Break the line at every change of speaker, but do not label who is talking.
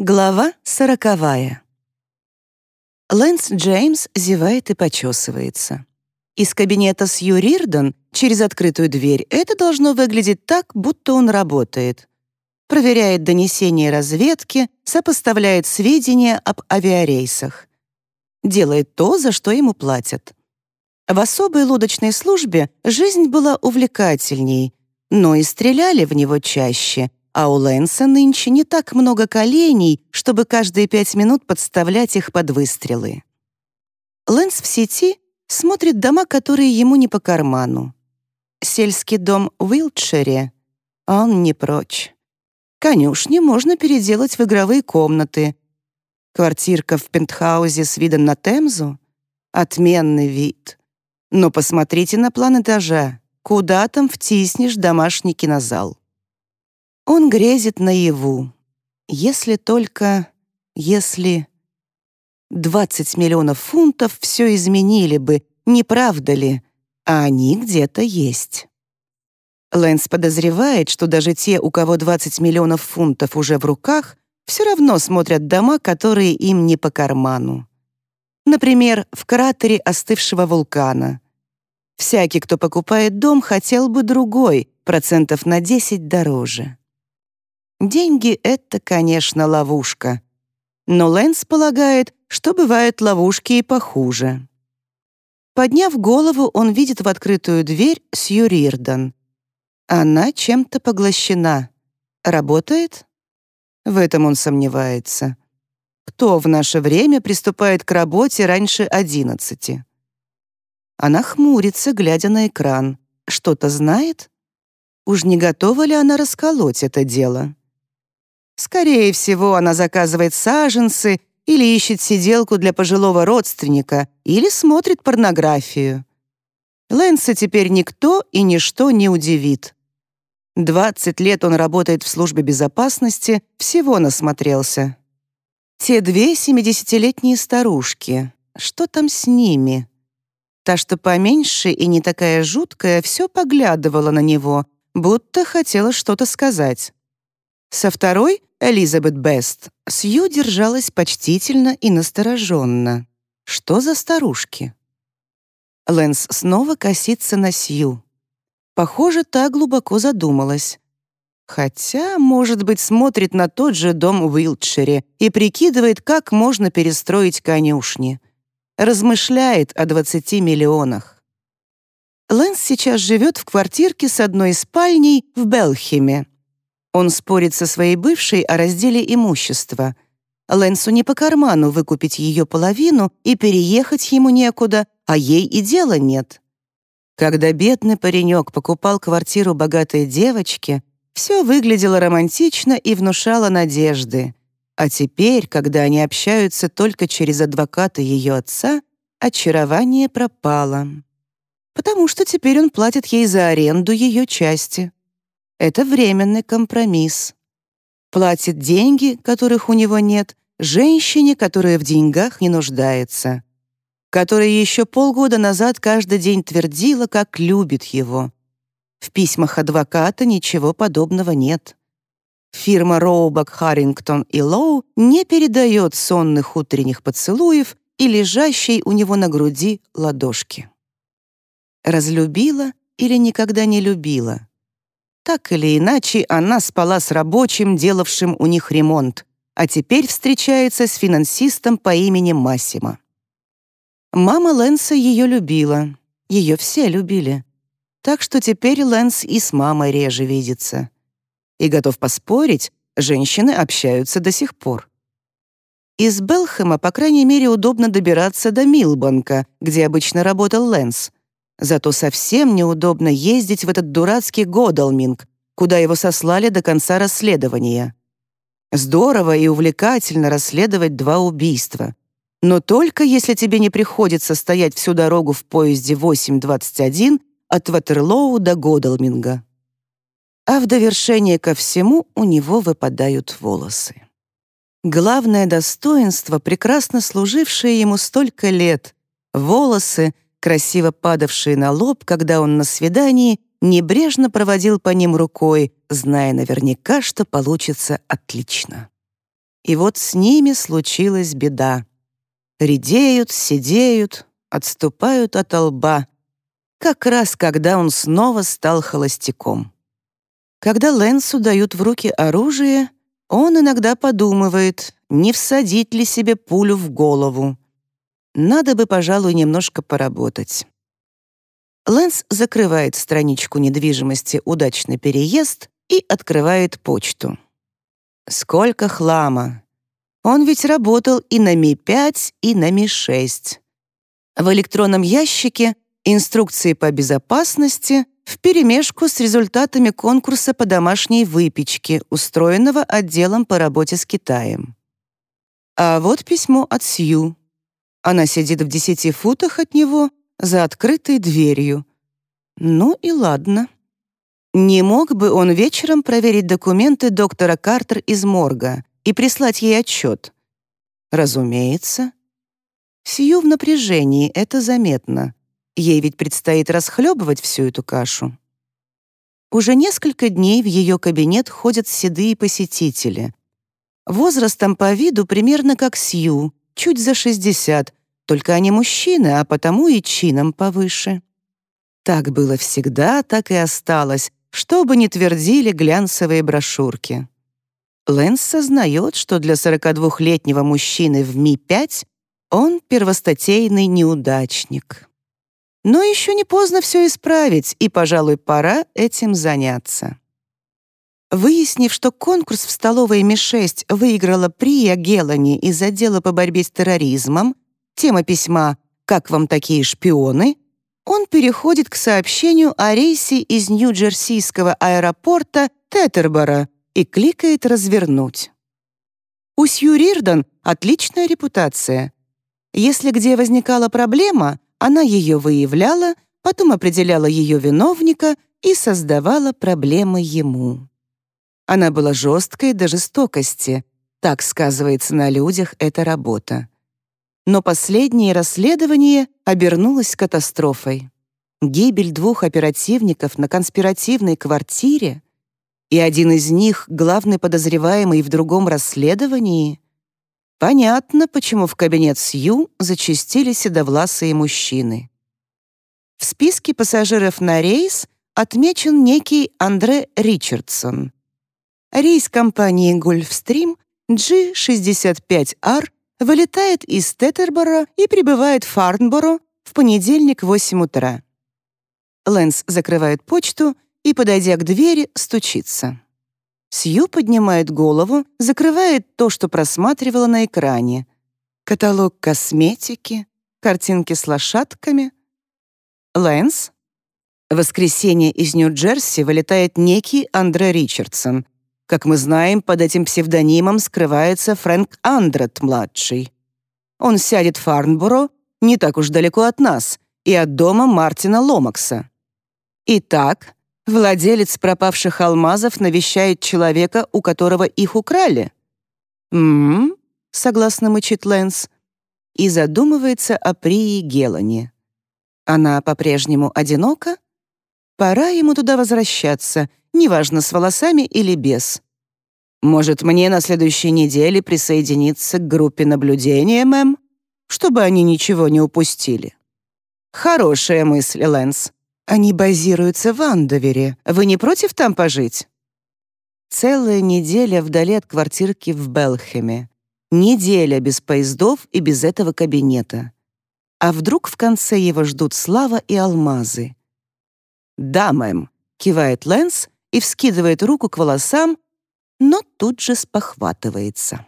Глава сороковая. Лэнс Джеймс зевает и почесывается. Из кабинета Сью Рирдон через открытую дверь это должно выглядеть так, будто он работает. Проверяет донесения разведки, сопоставляет сведения об авиарейсах. Делает то, за что ему платят. В особой лодочной службе жизнь была увлекательней, но и стреляли в него чаще — а у Лэнса нынче не так много коленей, чтобы каждые пять минут подставлять их под выстрелы. Лэнс в сети смотрит дома, которые ему не по карману. Сельский дом в Уилтшире он не прочь. Конюшни можно переделать в игровые комнаты. Квартирка в пентхаузе с видом на Темзу — отменный вид. Но посмотрите на план этажа. Куда там втиснешь домашний кинозал? Он грезит наяву. Если только... Если... 20 миллионов фунтов все изменили бы, не правда ли? А они где-то есть. Лэнс подозревает, что даже те, у кого 20 миллионов фунтов уже в руках, все равно смотрят дома, которые им не по карману. Например, в кратере остывшего вулкана. Всякий, кто покупает дом, хотел бы другой, процентов на 10 дороже. Деньги — это, конечно, ловушка. Но Лэнс полагает, что бывают ловушки и похуже. Подняв голову, он видит в открытую дверь Сью Рирдон. Она чем-то поглощена. Работает? В этом он сомневается. Кто в наше время приступает к работе раньше одиннадцати? Она хмурится, глядя на экран. Что-то знает? Уж не готова ли она расколоть это дело? Скорее всего, она заказывает саженцы или ищет сиделку для пожилого родственника, или смотрит порнографию. Лэнса теперь никто и ничто не удивит. 20 лет он работает в службе безопасности, всего насмотрелся. Те две семидесятилетние старушки, что там с ними? Та, что поменьше и не такая жуткая, все поглядывала на него, будто хотела что-то сказать. Со второй Элизабет Бест, Сью держалась почтительно и настороженно. Что за старушки? Лэнс снова косится на Сью. Похоже, та глубоко задумалась. Хотя, может быть, смотрит на тот же дом в Уилтшире и прикидывает, как можно перестроить конюшни. Размышляет о 20 миллионах. Лэнс сейчас живет в квартирке с одной спальней в Белхеме, он спорит со своей бывшей о разделе имущества. Лэнсу не по карману выкупить ее половину и переехать ему некуда, а ей и дела нет. Когда бедный паренек покупал квартиру богатой девочки, все выглядело романтично и внушало надежды. А теперь, когда они общаются только через адвоката ее отца, очарование пропало. Потому что теперь он платит ей за аренду ее части. Это временный компромисс. Платит деньги, которых у него нет, женщине, которая в деньгах не нуждается, которая еще полгода назад каждый день твердила, как любит его. В письмах адвоката ничего подобного нет. Фирма Роубак, Харрингтон и Лоу не передает сонных утренних поцелуев и лежащей у него на груди ладошки. Разлюбила или никогда не любила? Так или иначе, она спала с рабочим, делавшим у них ремонт, а теперь встречается с финансистом по имени Массимо. Мама Лэнса ее любила. Ее все любили. Так что теперь Лэнс и с мамой реже видится. И готов поспорить, женщины общаются до сих пор. Из Белхэма, по крайней мере, удобно добираться до Милбанка, где обычно работал Лэнс, Зато совсем неудобно ездить в этот дурацкий Годалминг, куда его сослали до конца расследования. Здорово и увлекательно расследовать два убийства. Но только если тебе не приходится стоять всю дорогу в поезде 8.21 от Ватерлоу до Годалминга. А в довершение ко всему у него выпадают волосы. Главное достоинство, прекрасно служившее ему столько лет — волосы — красиво падавшие на лоб, когда он на свидании небрежно проводил по ним рукой, зная наверняка, что получится отлично. И вот с ними случилась беда. Редеют, сидеют, отступают от лба, как раз когда он снова стал холостяком. Когда Лэнсу дают в руки оружие, он иногда подумывает, не всадить ли себе пулю в голову. Надо бы, пожалуй, немножко поработать. Лэнс закрывает страничку недвижимости «Удачный переезд» и открывает почту. Сколько хлама! Он ведь работал и на Ми-5, и на Ми-6. В электронном ящике инструкции по безопасности вперемешку с результатами конкурса по домашней выпечке, устроенного отделом по работе с Китаем. А вот письмо от Сью. Она сидит в десяти футах от него за открытой дверью. Ну и ладно. Не мог бы он вечером проверить документы доктора Картер из морга и прислать ей отчет? Разумеется. Сью в напряжении, это заметно. Ей ведь предстоит расхлебывать всю эту кашу. Уже несколько дней в ее кабинет ходят седые посетители. Возрастом по виду примерно как Сью, чуть за 60, только они мужчины, а потому и чином повыше. Так было всегда, так и осталось, что бы ни твердили глянцевые брошюрки. Лэнс сознает, что для 42-летнего мужчины в Ми-5 он первостатейный неудачник. Но еще не поздно все исправить, и, пожалуй, пора этим заняться. Выяснив, что конкурс в столовой Ми-6 выиграла Прия Гелани из отдела по борьбе с терроризмом, тема письма «Как вам такие шпионы?», он переходит к сообщению о рейсе из Нью-Джерсийского аэропорта Тетербора и кликает «Развернуть». У Сью Рирдон отличная репутация. Если где возникала проблема, она ее выявляла, потом определяла ее виновника и создавала проблемы ему. Она была жесткой до жестокости. Так сказывается на людях эта работа. Но последнее расследование обернулось катастрофой. Гибель двух оперативников на конспиративной квартире и один из них — главный подозреваемый в другом расследовании — Понятно, почему в кабинет Сью зачастили седовласые мужчины. В списке пассажиров на рейс отмечен некий Андре Ричардсон. Рейс компании «Гольфстрим» G65R вылетает из Теттерборо и прибывает в Фарнборо в понедельник в 8 утра. Лэнс закрывает почту и, подойдя к двери, стучится. Сью поднимает голову, закрывает то, что просматривала на экране. Каталог косметики, картинки с лошадками. Лэнс? В воскресенье из Нью-Джерси вылетает некий Андре Ричардсон. Как мы знаем, под этим псевдонимом скрывается Фрэнк Андрет-младший. Он сядет в Фарнборо, не так уж далеко от нас, и от дома Мартина Ломакса. Итак, Владелец пропавших алмазов навещает человека, у которого их украли. «М-м-м», согласно мычит Лэнс, и задумывается о Прии Гелане. Она по-прежнему одинока? Пора ему туда возвращаться, неважно, с волосами или без. Может, мне на следующей неделе присоединиться к группе наблюдения, мэм, чтобы они ничего не упустили? Хорошая мысль, Лэнс. Они базируются в Андовере. Вы не против там пожить?» Целая неделя вдали от квартирки в Белхеме. Неделя без поездов и без этого кабинета. А вдруг в конце его ждут слава и алмазы? «Да, мэм», — кивает Лэнс и вскидывает руку к волосам, но тут же спохватывается.